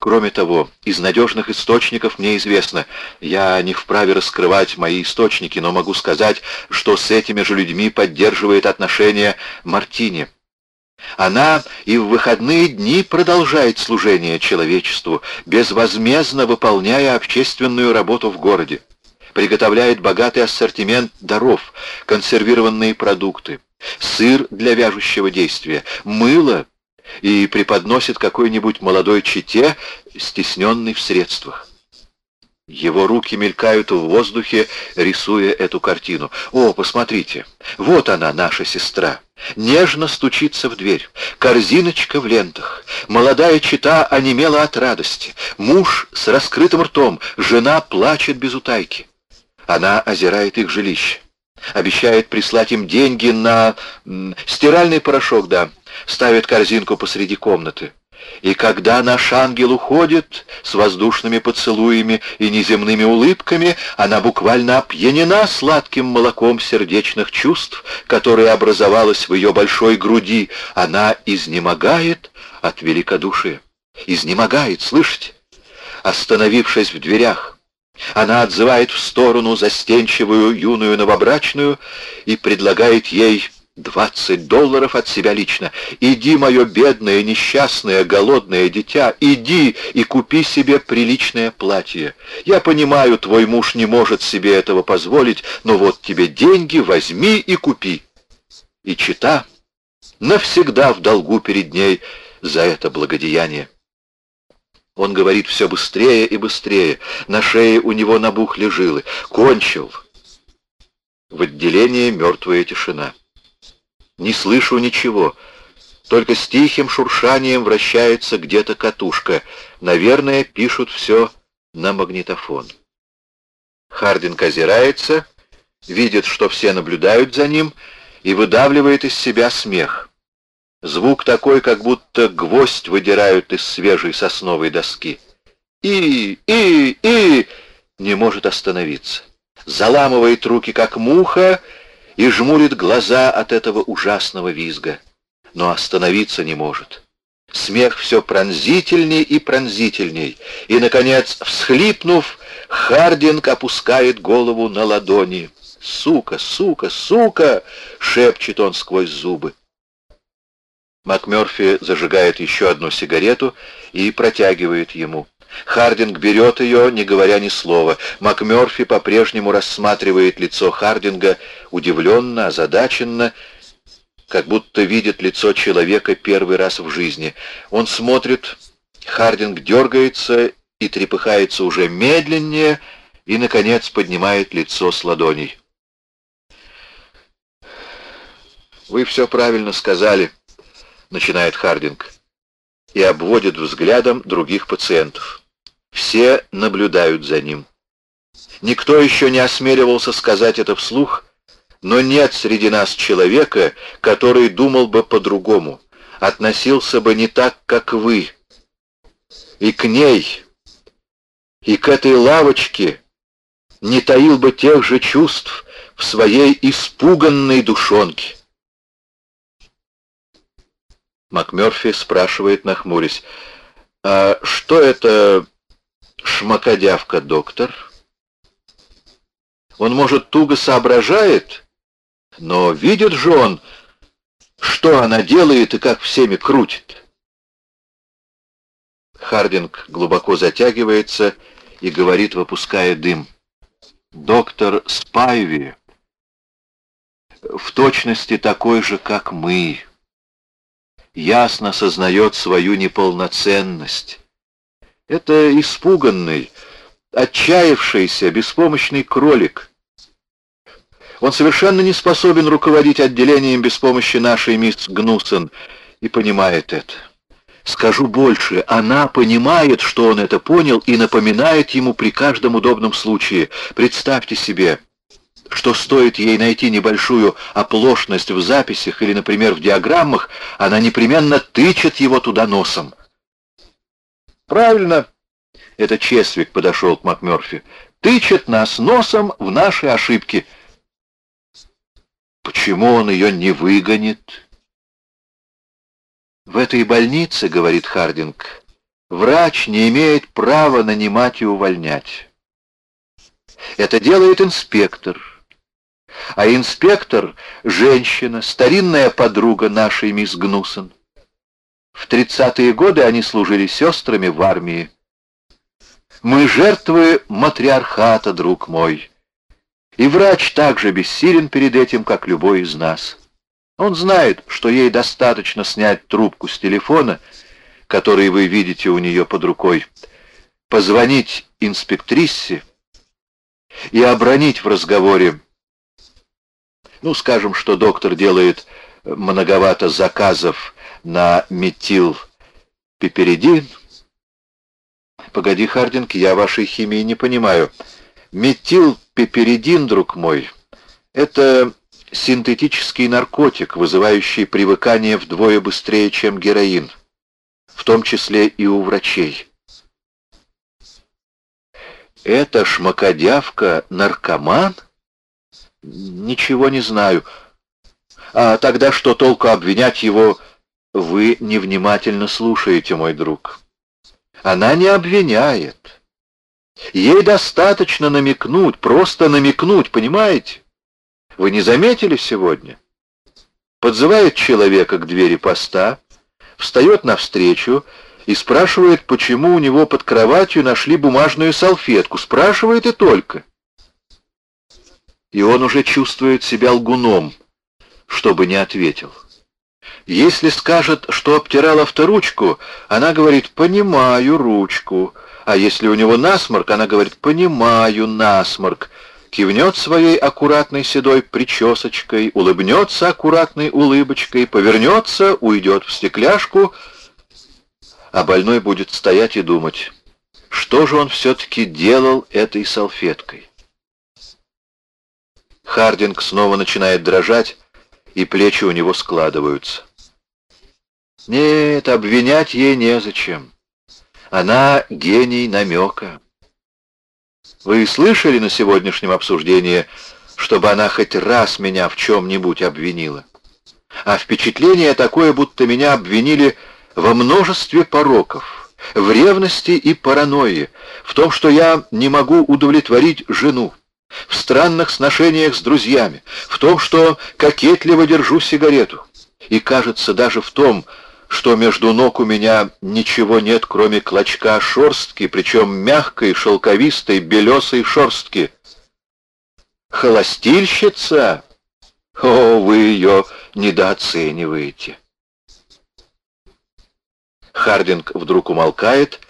Кроме того, из надежных источников мне известно, я не вправе раскрывать мои источники, но могу сказать, что с этими же людьми поддерживает отношения Мартини. Она и в выходные дни продолжает служение человечеству, безвозмездно выполняя общественную работу в городе. Приготовляет богатый ассортимент даров, консервированные продукты, сыр для вяжущего действия, мыло и преподносит какой-нибудь молодой чете, стесненный в средствах. Его руки мелькают в воздухе, рисуя эту картину. «О, посмотрите! Вот она, наша сестра!» Нежно стучится в дверь. Корзиночка в лентах. Молодая чита онемела от радости. Муж с раскрытым ртом. Жена плачет без утайки. Она озирает их жилище. Обещает прислать им деньги на... стиральный порошок, да. Ставит корзинку посреди комнаты. И когда наш ангел уходит с воздушными поцелуями и неземными улыбками, она буквально опьянена сладким молоком сердечных чувств, которое образовалось в ее большой груди. Она изнемогает от великодушия. Изнемогает, слышите? Остановившись в дверях, она отзывает в сторону застенчивую юную новобрачную и предлагает ей Двадцать долларов от себя лично. Иди, мое бедное, несчастное, голодное дитя, иди и купи себе приличное платье. Я понимаю, твой муж не может себе этого позволить, но вот тебе деньги, возьми и купи. И чита навсегда в долгу перед ней за это благодеяние. Он говорит все быстрее и быстрее. На шее у него набухли жилы. Кончил. В отделении мертвая тишина. Не слышу ничего. Только с тихим шуршанием вращается где-то катушка. Наверное, пишут все на магнитофон. Хардинг озирается, видит, что все наблюдают за ним, и выдавливает из себя смех. Звук такой, как будто гвоздь выдирают из свежей сосновой доски. И, и, и не может остановиться. Заламывает руки, как муха, и жмурит глаза от этого ужасного визга, но остановиться не может. Смех все пронзительней и пронзительней, и, наконец, всхлипнув, Хардинг опускает голову на ладони. «Сука, сука, сука!» — шепчет он сквозь зубы. МакМёрфи зажигает еще одну сигарету и протягивает ему. Хардинг берет ее, не говоря ни слова. МакМёрфи по-прежнему рассматривает лицо Хардинга удивленно, озадаченно, как будто видит лицо человека первый раз в жизни. Он смотрит, Хардинг дергается и трепыхается уже медленнее и, наконец, поднимает лицо с ладоней. «Вы все правильно сказали», — начинает Хардинг и обводит взглядом других пациентов. Все наблюдают за ним. Никто еще не осмеливался сказать это вслух, но нет среди нас человека, который думал бы по-другому, относился бы не так, как вы. И к ней, и к этой лавочке не таил бы тех же чувств в своей испуганной душонке. МакМёрфи спрашивает, нахмурясь, «А что это шмакодявка, доктор?» Он, может, туго соображает, но видит же он, что она делает и как всеми крутит. Хардинг глубоко затягивается и говорит, выпуская дым. «Доктор Спайви в точности такой же, как мы» ясно сознает свою неполноценность. Это испуганный, отчаявшийся, беспомощный кролик. Он совершенно не способен руководить отделением без помощи нашей мисс Гнусен и понимает это. Скажу больше, она понимает, что он это понял и напоминает ему при каждом удобном случае. Представьте себе, что стоит ей найти небольшую оплошность в записях или, например, в диаграммах, она непременно тычет его туда носом. Правильно, это Чесвик подошел к МакМёрфи, тычет нас носом в наши ошибки. Почему он ее не выгонит? В этой больнице, говорит Хардинг, Врач не имеет права нанимать и увольнять. Это делает инспектор. А инспектор — женщина, старинная подруга нашей мисс Гнусон. В тридцатые годы они служили сестрами в армии. Мы жертвы матриархата, друг мой. И врач также бессилен перед этим, как любой из нас. Он знает, что ей достаточно снять трубку с телефона, который вы видите у нее под рукой, позвонить инспектрисе и обронить в разговоре, ну, скажем, что доктор делает многовато заказов на метил пеперидин. Погоди, Хардинг, я вашей химии не понимаю. Метил пеперидин, друг мой, это синтетический наркотик, вызывающий привыкание вдвое быстрее, чем героин, в том числе и у врачей. Это шмакодявка наркоман? Ничего не знаю. А тогда что толку обвинять его? Вы невнимательно слушаете, мой друг. Она не обвиняет. Ей достаточно намекнуть, просто намекнуть, понимаете? Вы не заметили сегодня? Подзывает человека к двери поста, встает навстречу и спрашивает, почему у него под кроватью нашли бумажную салфетку. Спрашивает и только. И он уже чувствует себя лгуном, чтобы не ответил. Если скажет, что обтирал авторучку, она говорит «понимаю ручку», а если у него насморк, она говорит «понимаю насморк», кивнет своей аккуратной седой причесочкой, улыбнется аккуратной улыбочкой, повернется, уйдет в стекляшку, а больной будет стоять и думать, что же он все-таки делал этой салфеткой. Хардинг снова начинает дрожать, и плечи у него складываются. Нет, обвинять ей незачем. Она гений намека. Вы слышали на сегодняшнем обсуждении, чтобы она хоть раз меня в чем-нибудь обвинила? А впечатление такое, будто меня обвинили во множестве пороков, в ревности и паранойи, в том, что я не могу удовлетворить жену, в странных сношениях с друзьями, в том, что кокетливо держу сигарету. И, кажется, даже в том, что между ног у меня ничего нет, кроме клочка шорстки, причем мягкой, шелковистой, белесой шорстки. Холостильщица? О, вы ее недооцениваете. Хардинг вдруг умолкает,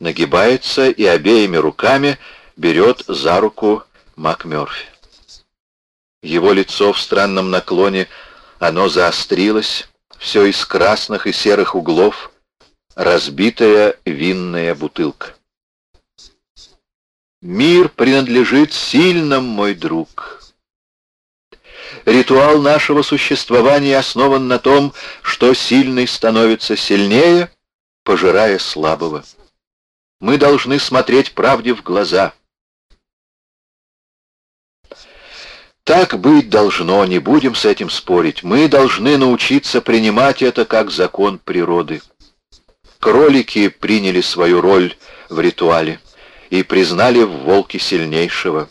нагибается и обеими руками берет за руку МакМёрфи. Его лицо в странном наклоне, оно заострилось, все из красных и серых углов, разбитая винная бутылка. Мир принадлежит сильным, мой друг. Ритуал нашего существования основан на том, что сильный становится сильнее, пожирая слабого. Мы должны смотреть правде в глаза — Так быть должно, не будем с этим спорить. Мы должны научиться принимать это как закон природы. Кролики приняли свою роль в ритуале и признали в волке сильнейшего.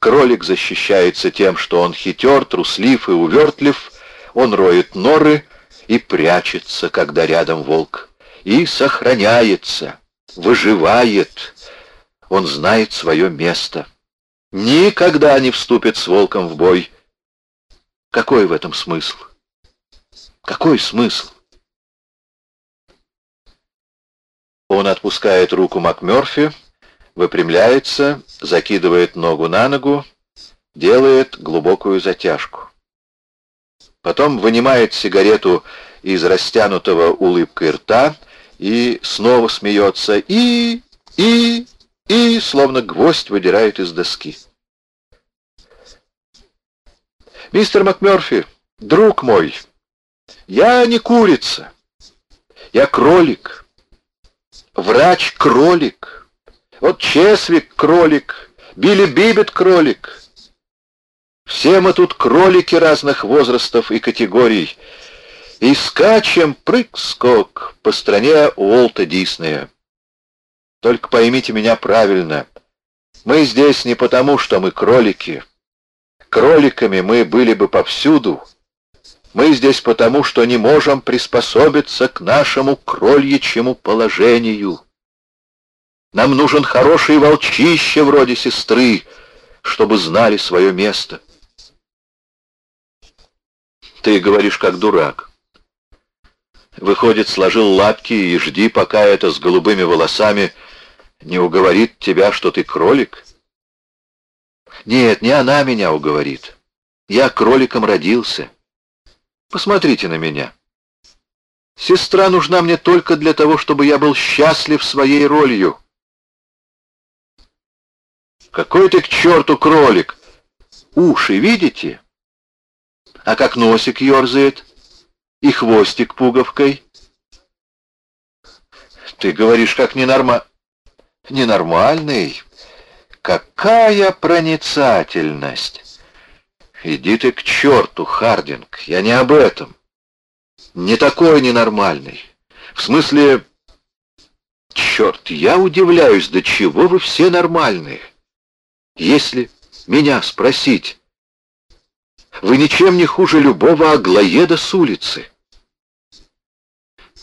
Кролик защищается тем, что он хитер, труслив и увертлив, он роет норы и прячется, когда рядом волк, и сохраняется, выживает, он знает свое место никогда не вступит с волком в бой. Какой в этом смысл? Какой смысл? Он отпускает руку МакМёрфи, выпрямляется, закидывает ногу на ногу, делает глубокую затяжку. Потом вынимает сигарету из растянутого улыбкой рта и снова смеется. И, и, и, словно гвоздь, выдирает из доски. «Мистер МакМёрфи, друг мой, я не курица, я кролик, врач-кролик, вот Чесвик кролик, Билли Бибет кролик. Все мы тут кролики разных возрастов и категорий, и скачем прыг-скок по стране Уолта Диснея. Только поймите меня правильно. Мы здесь не потому, что мы кролики. Кроликами мы были бы повсюду. Мы здесь потому, что не можем приспособиться к нашему крольячьему положению. Нам нужен хороший волчище вроде сестры, чтобы знали свое место. Ты говоришь как дурак. Выходит, сложил лапки и жди, пока это с голубыми волосами не уговорит тебя, что ты кролик? Нет, не она меня уговорит. Я кроликом родился. Посмотрите на меня. Сестра нужна мне только для того, чтобы я был счастлив своей ролью. Какой ты к черту кролик? Уши видите? А как носик ерзает? И хвостик пуговкой? Ты говоришь, как ненорма... Ненормальный? Какая проницательность! Иди ты к черту, Хардинг, я не об этом. Не такой ненормальный. В смысле... Черт, я удивляюсь, до чего вы все нормальные. Если меня спросить, вы ничем не хуже любого аглоеда с улицы.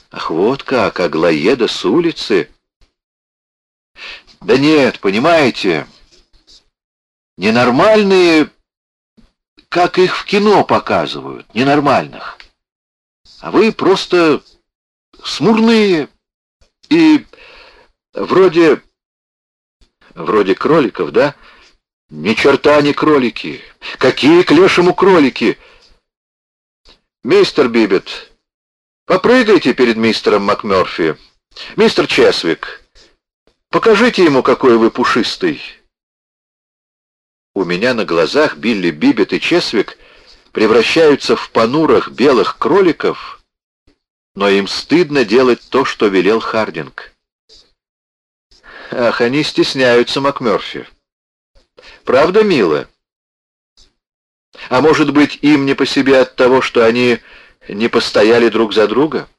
Ах, вот как, аглоеда с улицы. Да нет, понимаете, ненормальные, как их в кино показывают, ненормальных. А вы просто смурные и вроде... Вроде кроликов, да? Ни черта не кролики. Какие к лешему кролики? Мистер Бибет, попрыгайте перед мистером МакМёрфи. Мистер Чесвик, покажите ему, какой вы пушистый. У меня на глазах Билли Бибет и Чесвик превращаются в понурых белых кроликов, но им стыдно делать то, что велел Хардинг. Ах, они стесняются МакМёрфи. Правда, мило? А может быть, им не по себе от того, что они не постояли друг за друга?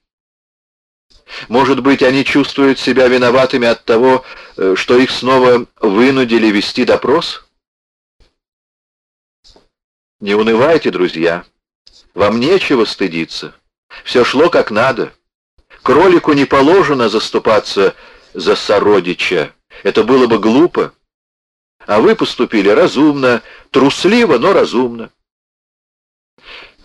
Может быть, они чувствуют себя виноватыми от того, э, что их снова вынудили вести допрос? Не унывайте, друзья. Вам нечего стыдиться. Все шло как надо. Кролику не положено заступаться за сородича. Это было бы глупо. А вы поступили разумно, трусливо, но разумно.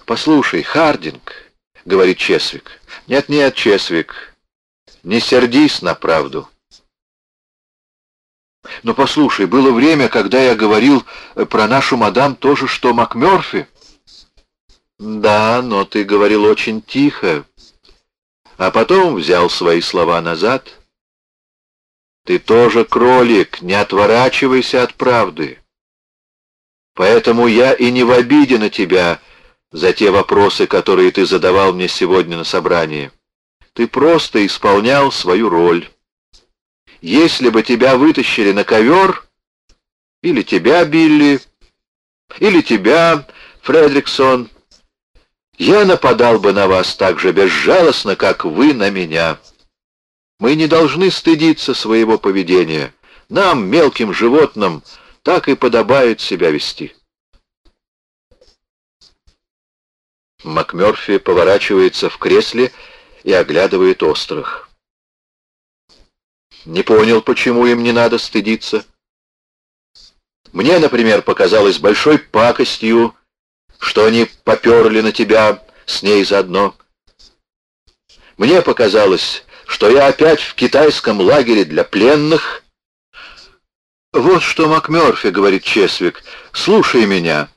«Послушай, Хардинг», — говорит Чесвик. «Нет-нет, Чесвик, не сердись на правду». «Но послушай, было время, когда я говорил про нашу мадам то же, что МакМёрфи». «Да, но ты говорил очень тихо, а потом взял свои слова назад». Ты тоже кролик, не отворачивайся от правды. Поэтому я и не в обиде на тебя за те вопросы, которые ты задавал мне сегодня на собрании. Ты просто исполнял свою роль. Если бы тебя вытащили на ковер, или тебя, Билли, или тебя, Фредриксон, я нападал бы на вас так же безжалостно, как вы на меня». Мы не должны стыдиться своего поведения. Нам, мелким животным, так и подобает себя вести. МакМёрфи поворачивается в кресле и оглядывает острых. Не понял, почему им не надо стыдиться. Мне, например, показалось большой пакостью, что они поперли на тебя с ней заодно. Мне показалось что я опять в китайском лагере для пленных. Вот что МакМёрфи, говорит Чесвик, слушай меня.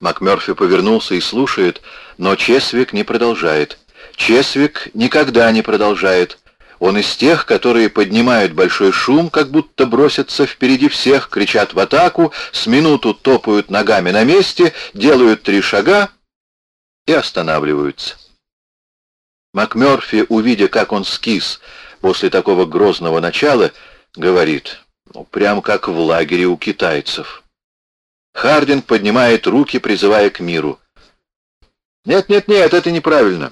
МакМёрфи повернулся и слушает, но Чесвик не продолжает. Чесвик никогда не продолжает. Он из тех, которые поднимают большой шум, как будто бросятся впереди всех, кричат в атаку, с минуту топают ногами на месте, делают три шага и останавливаются. МакМёрфи, увидя, как он скис после такого грозного начала, говорит, ну, прям как в лагере у китайцев. Хардинг поднимает руки, призывая к миру. «Нет, нет, нет, это неправильно.